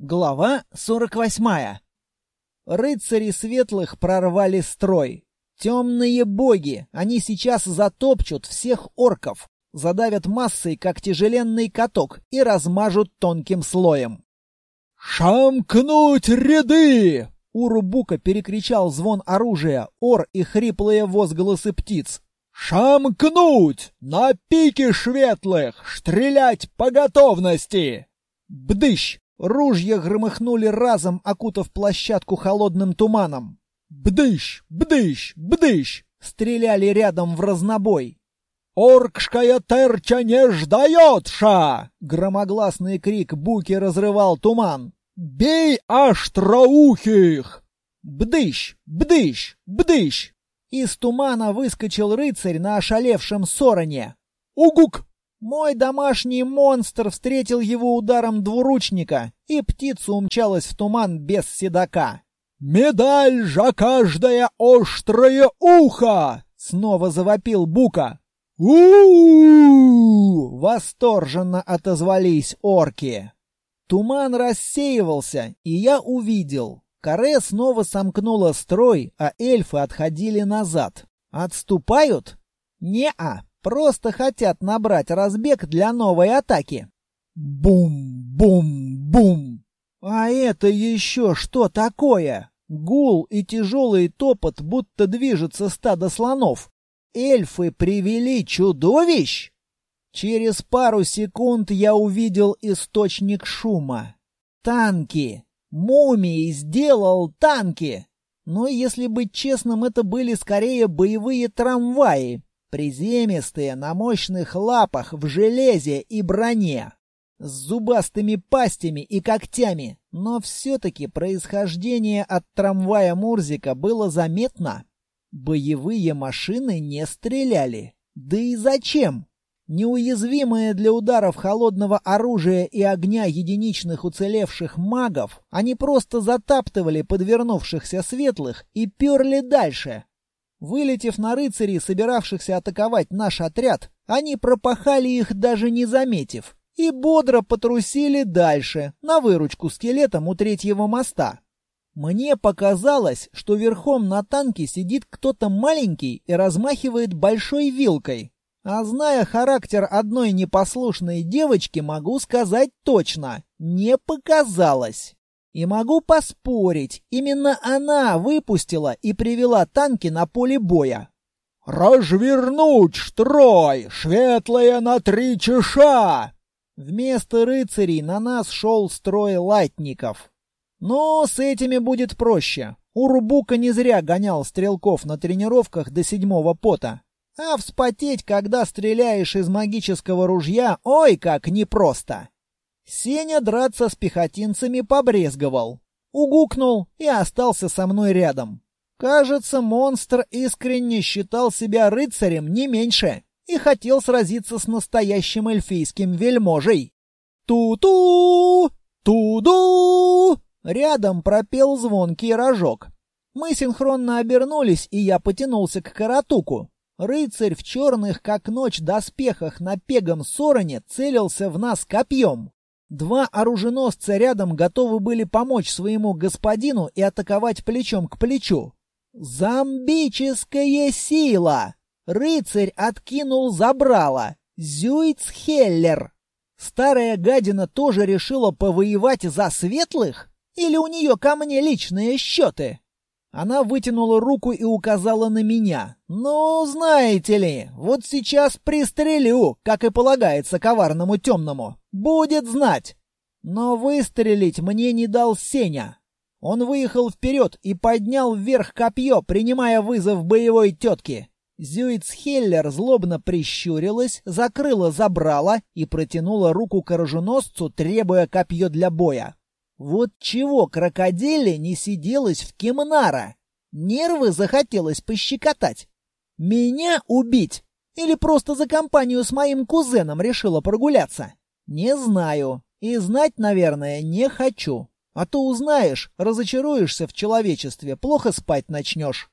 Глава 48. Рыцари светлых прорвали строй. Темные боги, они сейчас затопчут всех орков, задавят массой, как тяжеленный каток, и размажут тонким слоем. «Шамкнуть ряды!» Урубука перекричал звон оружия, ор и хриплые возгласы птиц. «Шамкнуть! На пике светлых! Стрелять по готовности!» «Бдыщ!» Ружья громыхнули разом, окутав площадку холодным туманом. «Бдыщ! Бдыщ! Бдыщ!» Стреляли рядом в разнобой. «Оркшкая терча не ждаетша!» Громогласный крик Буки разрывал туман. «Бей аштроухих!» «Бдыщ! Бдыщ! Бдыщ!» Из тумана выскочил рыцарь на ошалевшем сороне. «Угук! Мой домашний монстр встретил его ударом двуручника, и птица умчалась в туман без седока. «Медаль же каждое острое ухо!» — снова завопил Бука. у восторженно отозвались орки. Туман рассеивался, и я увидел. Каре снова сомкнула строй, а эльфы отходили назад. «Отступают?» «Не-а!» Просто хотят набрать разбег для новой атаки. Бум-бум-бум! А это еще что такое? Гул и тяжелый топот, будто движется стадо слонов. Эльфы привели чудовищ? Через пару секунд я увидел источник шума. Танки! Мумий сделал танки! Но, если быть честным, это были скорее боевые трамваи, приземистые на мощных лапах в железе и броне, с зубастыми пастями и когтями, но все-таки происхождение от трамвая Мурзика было заметно. Боевые машины не стреляли. Да и зачем? Неуязвимые для ударов холодного оружия и огня единичных уцелевших магов, они просто затаптывали подвернувшихся светлых и перли дальше, Вылетев на рыцарей, собиравшихся атаковать наш отряд, они пропахали их, даже не заметив, и бодро потрусили дальше, на выручку скелетам у третьего моста. Мне показалось, что верхом на танке сидит кто-то маленький и размахивает большой вилкой. А зная характер одной непослушной девочки, могу сказать точно, не показалось. И могу поспорить, именно она выпустила и привела танки на поле боя. «Развернуть строй! светлые на три чеша!» Вместо рыцарей на нас шел строй латников. Но с этими будет проще. Урбука не зря гонял стрелков на тренировках до седьмого пота. А вспотеть, когда стреляешь из магического ружья, ой, как непросто. Сеня драться с пехотинцами побрезговал. Угукнул и остался со мной рядом. Кажется, монстр искренне считал себя рыцарем не меньше и хотел сразиться с настоящим эльфийским вельможей. «Ту-ту! Ту-ду!» Рядом пропел звонкий рожок. Мы синхронно обернулись, и я потянулся к каратуку. Рыцарь в черных, как ночь, доспехах на пегом сороне целился в нас копьем. Два оруженосца рядом готовы были помочь своему господину и атаковать плечом к плечу. «Зомбическая сила!» Рыцарь откинул забрало. «Зюйцхеллер!» Старая гадина тоже решила повоевать за светлых? Или у нее ко мне личные счеты? Она вытянула руку и указала на меня. «Ну, знаете ли, вот сейчас пристрелю, как и полагается коварному темному. Будет знать!» Но выстрелить мне не дал Сеня. Он выехал вперед и поднял вверх копье, принимая вызов боевой тетки. Зюицхеллер злобно прищурилась, закрыла забрала и протянула руку к оруженосцу, требуя копье для боя. Вот чего крокодиле не сиделось в Кимнара. Нервы захотелось пощекотать. Меня убить? Или просто за компанию с моим кузеном решила прогуляться? Не знаю. И знать, наверное, не хочу. А то узнаешь, разочаруешься в человечестве, плохо спать начнешь.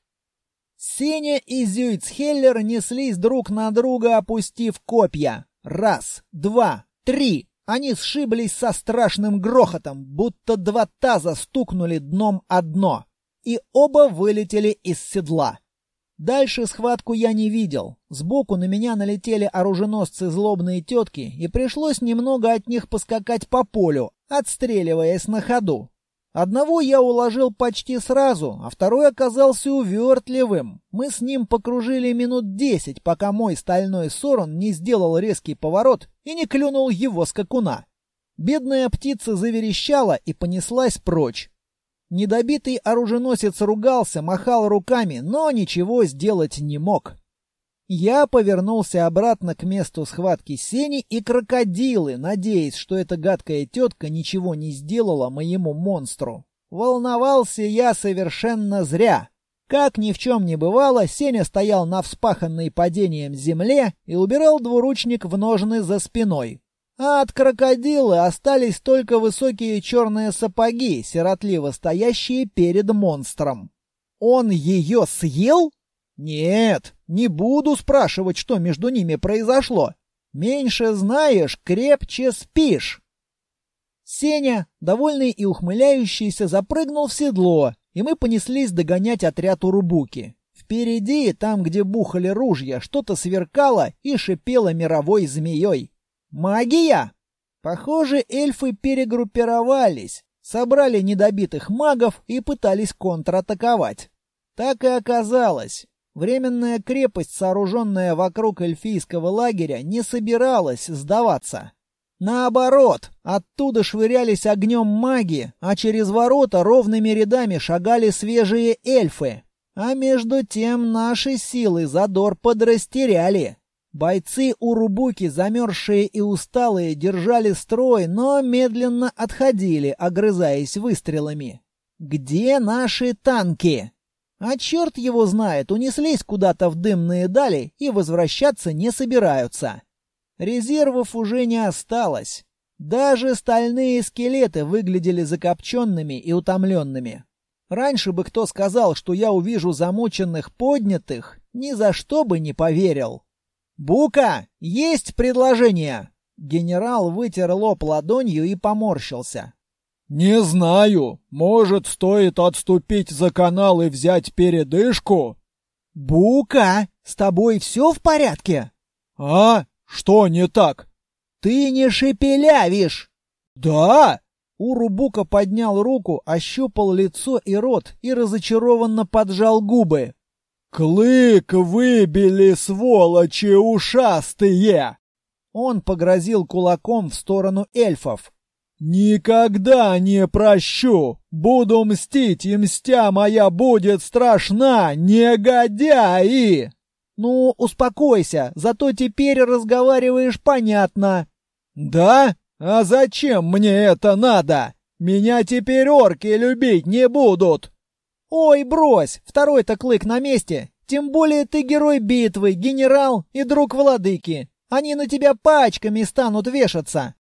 Сеня и Зюйцхеллер неслись друг на друга, опустив копья. Раз, два, три. Они сшиблись со страшным грохотом, будто два таза стукнули дном о дно, и оба вылетели из седла. Дальше схватку я не видел. Сбоку на меня налетели оруженосцы злобные тетки, и пришлось немного от них поскакать по полю, отстреливаясь на ходу. Одного я уложил почти сразу, а второй оказался увертливым. Мы с ним покружили минут десять, пока мой стальной сорон не сделал резкий поворот и не клюнул его скакуна. Бедная птица заверещала и понеслась прочь. Недобитый оруженосец ругался, махал руками, но ничего сделать не мог. Я повернулся обратно к месту схватки Сени и крокодилы, надеясь, что эта гадкая тетка ничего не сделала моему монстру. Волновался я совершенно зря. Как ни в чем не бывало, Сеня стоял на вспаханной падением земле и убирал двуручник в ножны за спиной. А от крокодила остались только высокие черные сапоги, сиротливо стоящие перед монстром. «Он ее съел?» Нет, не буду спрашивать, что между ними произошло. Меньше знаешь, крепче спишь. Сеня, довольный и ухмыляющийся, запрыгнул в седло, и мы понеслись догонять отряд Урубуки. Впереди, там, где бухали ружья, что-то сверкало и шипело мировой змеей. Магия! Похоже, эльфы перегруппировались, собрали недобитых магов и пытались контратаковать. Так и оказалось. Временная крепость, сооруженная вокруг эльфийского лагеря, не собиралась сдаваться. Наоборот, оттуда швырялись огнем маги, а через ворота ровными рядами шагали свежие эльфы. А между тем наши силы задор подрастеряли. Бойцы урубуки, замерзшие и усталые, держали строй, но медленно отходили, огрызаясь выстрелами. «Где наши танки?» А черт его знает, унеслись куда-то в дымные дали и возвращаться не собираются. Резервов уже не осталось. Даже стальные скелеты выглядели закопченными и утомленными. Раньше бы кто сказал, что я увижу замученных поднятых, ни за что бы не поверил. «Бука, есть предложение!» Генерал вытер лоб ладонью и поморщился. «Не знаю. Может, стоит отступить за канал и взять передышку?» «Бука, с тобой все в порядке?» «А? Что не так?» «Ты не шепелявишь!» «Да?» Урубука поднял руку, ощупал лицо и рот и разочарованно поджал губы. «Клык выбили, сволочи ушастые!» Он погрозил кулаком в сторону эльфов. Никогда не прощу! Буду мстить, и мстя моя будет страшна, негодяи!» «Ну, успокойся, зато теперь разговариваешь понятно». «Да? А зачем мне это надо? Меня теперь орки любить не будут!» «Ой, брось! Второй-то клык на месте! Тем более ты герой битвы, генерал и друг владыки! Они на тебя пачками станут вешаться!»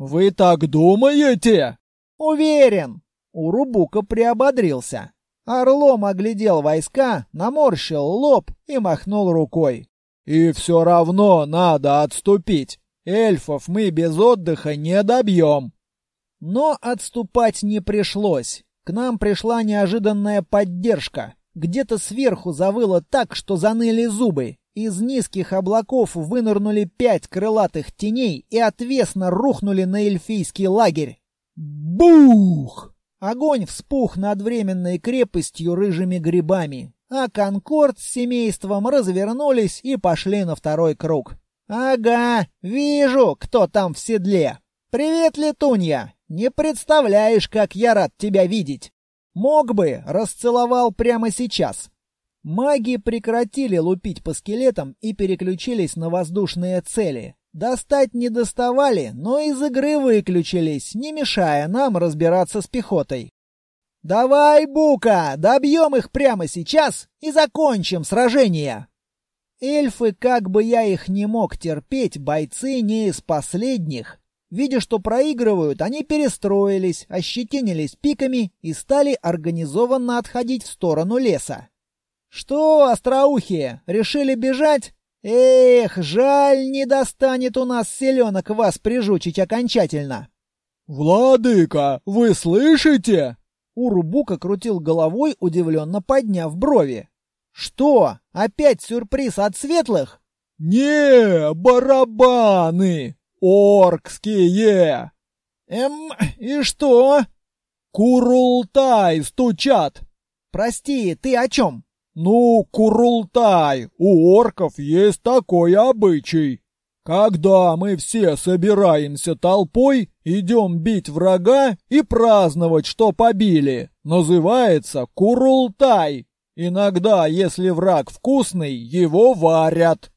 Вы так думаете? Уверен. Урубука приободрился. Орлом оглядел войска, наморщил лоб и махнул рукой. И все равно надо отступить. Эльфов мы без отдыха не добьем. Но отступать не пришлось. К нам пришла неожиданная поддержка. Где-то сверху завыло так, что заныли зубы. Из низких облаков вынырнули пять крылатых теней и отвесно рухнули на эльфийский лагерь. Бух! Огонь вспух над временной крепостью рыжими грибами, а Конкорд с семейством развернулись и пошли на второй круг. «Ага, вижу, кто там в седле. Привет, Летунья! Не представляешь, как я рад тебя видеть! Мог бы, расцеловал прямо сейчас. Маги прекратили лупить по скелетам и переключились на воздушные цели. Достать не доставали, но из игры выключились, не мешая нам разбираться с пехотой. «Давай, Бука, добьем их прямо сейчас и закончим сражение!» Эльфы, как бы я их не мог терпеть, бойцы не из последних. Видя, что проигрывают, они перестроились, ощетинились пиками и стали организованно отходить в сторону леса. «Что, остроухие, решили бежать?» «Эх, жаль, не достанет у нас селенок вас прижучить окончательно!» «Владыка, вы слышите?» Урубука крутил головой, удивленно подняв брови. «Что? Опять сюрприз от светлых?» «Не, барабаны! Оркские!» «Эм, и что?» «Курултай стучат!» «Прости, ты о чем?» Ну, Курултай, у орков есть такой обычай. Когда мы все собираемся толпой, идем бить врага и праздновать, что побили, называется Курултай. Иногда, если враг вкусный, его варят.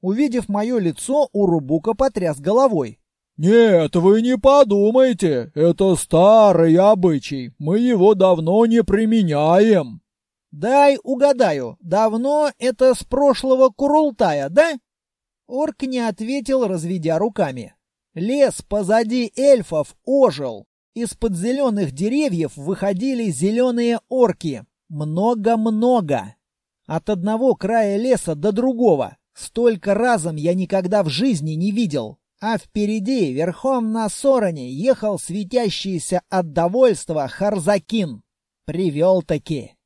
Увидев мое лицо, Урубука потряс головой. «Нет, вы не подумайте, это старый обычай, мы его давно не применяем». Дай угадаю, давно это с прошлого Курултая, да? Орк не ответил, разведя руками. Лес позади эльфов ожил. Из-под зеленых деревьев выходили зеленые орки. Много-много. От одного края леса до другого. Столько разом я никогда в жизни не видел. А впереди, верхом на сороне, ехал светящийся от довольства Харзакин. Привел-таки.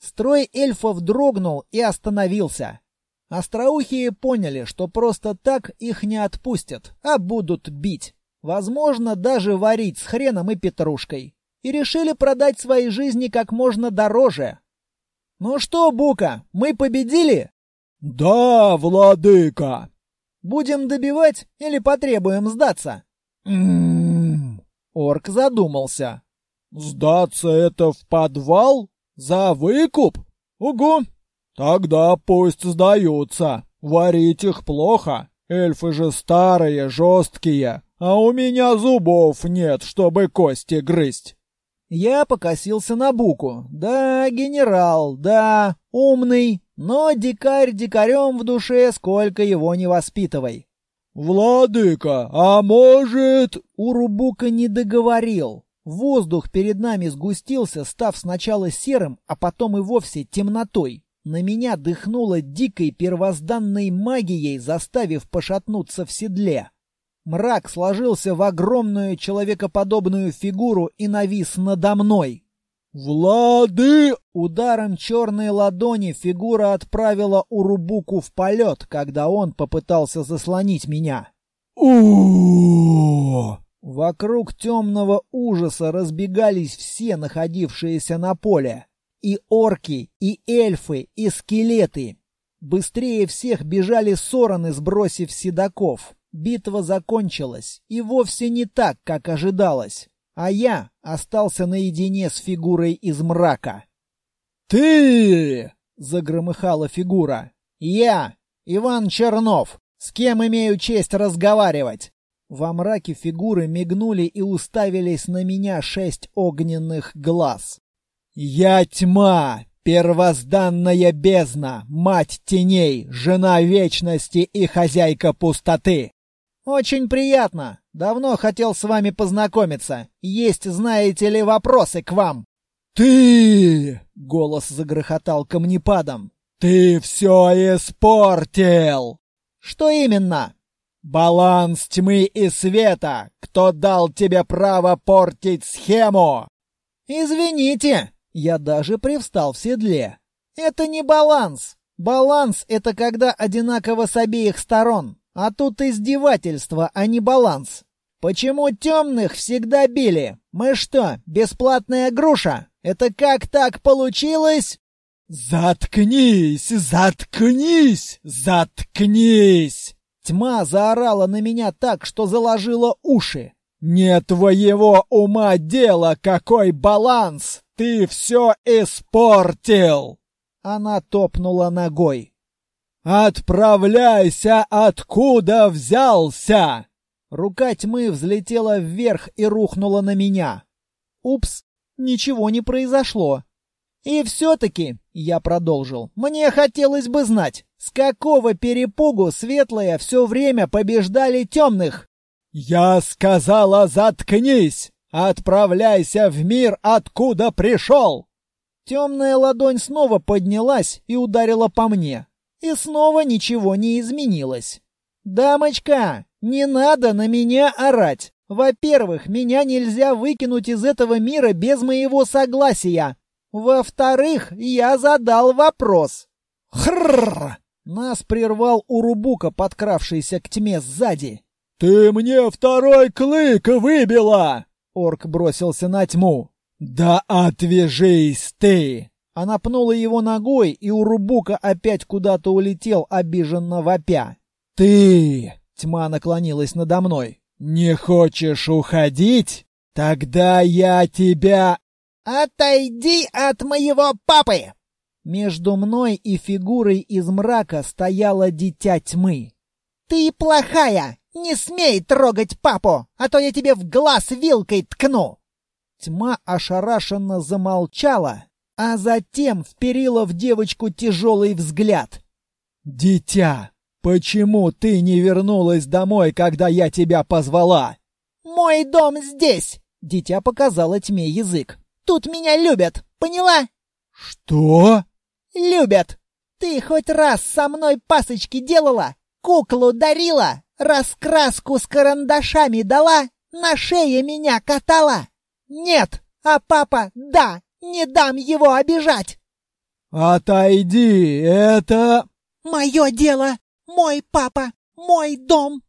Строй эльфов дрогнул и остановился. Остроухие поняли, что просто так их не отпустят, а будут бить. Возможно, даже варить с хреном и петрушкой. И решили продать свои жизни как можно дороже. «Ну что, Бука, мы победили?» «Да, владыка!» «Будем добивать или потребуем сдаться?» «М -м -м Орк задумался. «Сдаться это в подвал?» «За выкуп? Ого! Тогда пусть сдаются. Варить их плохо. Эльфы же старые, жесткие, а у меня зубов нет, чтобы кости грызть». Я покосился на Буку. «Да, генерал, да, умный, но дикарь дикарем в душе, сколько его не воспитывай». «Владыка, а может...» Урубука не договорил. Воздух перед нами сгустился, став сначала серым, а потом и вовсе темнотой. На меня дыхнуло дикой первозданной магией, заставив пошатнуться в седле. Мрак сложился в огромную человекоподобную фигуру и навис надо мной. «Влады!» Ударом черной ладони фигура отправила Урубуку в полет, когда он попытался заслонить меня. у Вокруг темного ужаса разбегались все находившиеся на поле. И орки, и эльфы, и скелеты. Быстрее всех бежали сороны, сбросив седаков. Битва закончилась, и вовсе не так, как ожидалось. А я остался наедине с фигурой из мрака. «Ты!» — загромыхала фигура. «Я, Иван Чернов, с кем имею честь разговаривать?» Во мраке фигуры мигнули и уставились на меня шесть огненных глаз. «Я тьма! Первозданная бездна! Мать теней! Жена вечности и хозяйка пустоты!» «Очень приятно! Давно хотел с вами познакомиться. Есть, знаете ли, вопросы к вам?» «Ты!» — голос загрохотал камнепадом. «Ты все испортил!» «Что именно?» Баланс тьмы и света! Кто дал тебе право портить схему?» «Извините!» Я даже привстал в седле. «Это не баланс. Баланс — это когда одинаково с обеих сторон. А тут издевательство, а не баланс. Почему темных всегда били? Мы что, бесплатная груша? Это как так получилось?» «Заткнись! Заткнись! Заткнись!» Тьма заорала на меня так, что заложила уши. «Не твоего ума дело, какой баланс! Ты все испортил!» Она топнула ногой. «Отправляйся, откуда взялся!» Рука тьмы взлетела вверх и рухнула на меня. «Упс, ничего не произошло. «И все-таки», — я продолжил, — «мне хотелось бы знать, с какого перепугу светлые все время побеждали темных?» «Я сказала, заткнись! Отправляйся в мир, откуда пришел!» Темная ладонь снова поднялась и ударила по мне. И снова ничего не изменилось. «Дамочка, не надо на меня орать! Во-первых, меня нельзя выкинуть из этого мира без моего согласия!» Во-вторых, я задал вопрос. Хрррр! Нас прервал Урубука, подкравшийся к тьме сзади. «Ты мне второй клык выбила!» Орк бросился на тьму. «Да отвяжись ты!» Она пнула его ногой, и Урубука опять куда-то улетел, обиженно вопя. «Ты!» Тьма наклонилась надо мной. «Не хочешь уходить? Тогда я тебя «Отойди от моего папы!» Между мной и фигурой из мрака стояло дитя тьмы. «Ты плохая! Не смей трогать папу, а то я тебе в глаз вилкой ткну!» Тьма ошарашенно замолчала, а затем вперила в девочку тяжелый взгляд. «Дитя, почему ты не вернулась домой, когда я тебя позвала?» «Мой дом здесь!» — дитя показала тьме язык тут меня любят, поняла?» «Что?» «Любят. Ты хоть раз со мной пасочки делала, куклу дарила, раскраску с карандашами дала, на шее меня катала? Нет, а папа, да, не дам его обижать!» «Отойди, это...» «Мое дело! Мой папа! Мой дом!»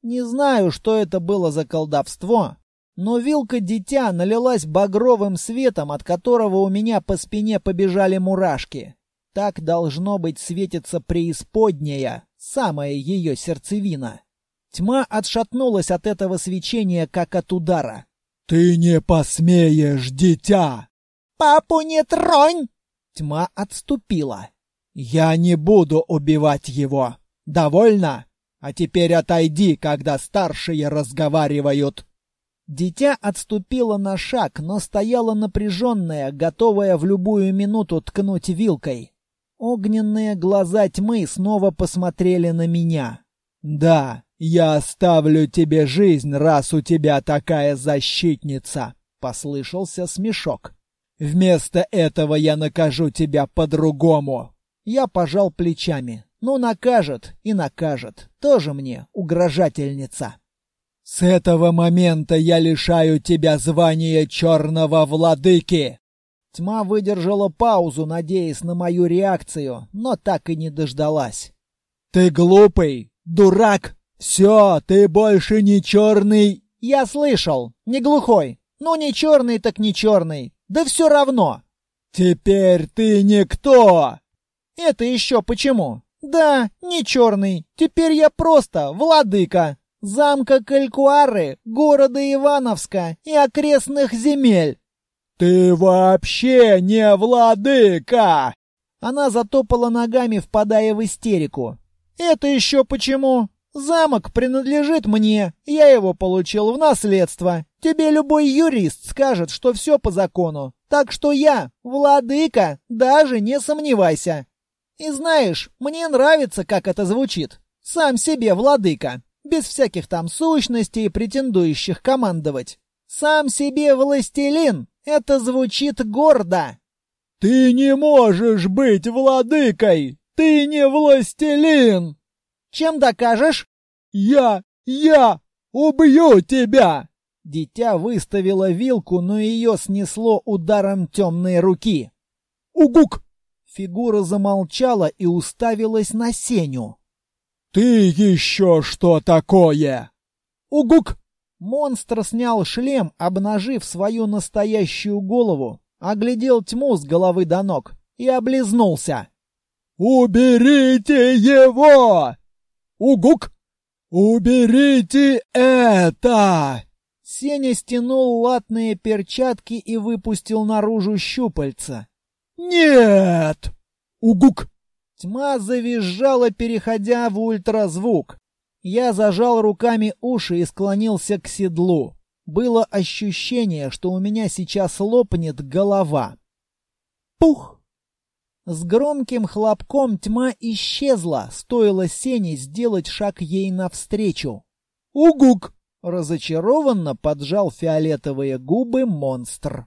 Не знаю, что это было за колдовство, но вилка дитя налилась багровым светом, от которого у меня по спине побежали мурашки. Так должно быть светится преисподняя, самая ее сердцевина. Тьма отшатнулась от этого свечения, как от удара. «Ты не посмеешь, дитя!» «Папу не тронь!» Тьма отступила. «Я не буду убивать его. Довольно? А теперь отойди, когда старшие разговаривают». Дитя отступило на шаг, но стояло напряженное, готовое в любую минуту ткнуть вилкой. Огненные глаза тьмы снова посмотрели на меня. «Да, я оставлю тебе жизнь, раз у тебя такая защитница!» — послышался смешок. «Вместо этого я накажу тебя по-другому!» Я пожал плечами. «Ну, накажет и накажет. Тоже мне угрожательница!» С этого момента я лишаю тебя звания черного владыки!» Тьма выдержала паузу, надеясь на мою реакцию, но так и не дождалась. «Ты глупый! Дурак! Все, ты больше не черный!» «Я слышал! Не глухой! Ну не черный, так не черный! Да все равно!» «Теперь ты никто!» «Это еще почему?» «Да, не черный! Теперь я просто владыка!» замка Калькуары, города Ивановска и окрестных земель. «Ты вообще не владыка!» Она затопала ногами, впадая в истерику. «Это еще почему? Замок принадлежит мне, я его получил в наследство. Тебе любой юрист скажет, что все по закону. Так что я, владыка, даже не сомневайся. И знаешь, мне нравится, как это звучит. Сам себе владыка» без всяких там сущностей, претендующих командовать. Сам себе властелин! Это звучит гордо!» «Ты не можешь быть владыкой! Ты не властелин!» «Чем докажешь?» «Я... я... убью тебя!» Дитя выставило вилку, но ее снесло ударом темной руки. «Угук!» Фигура замолчала и уставилась на Сеню. «Ты еще что такое?» «Угук!» Монстр снял шлем, обнажив свою настоящую голову, оглядел тьму с головы до ног и облизнулся. «Уберите его!» «Угук!» «Уберите это!» Сеня стянул латные перчатки и выпустил наружу щупальца. «Нет!» «Угук!» Тьма завизжала, переходя в ультразвук. Я зажал руками уши и склонился к седлу. Было ощущение, что у меня сейчас лопнет голова. Пух! С громким хлопком тьма исчезла, стоило Сене сделать шаг ей навстречу. «Угук!» — разочарованно поджал фиолетовые губы монстр.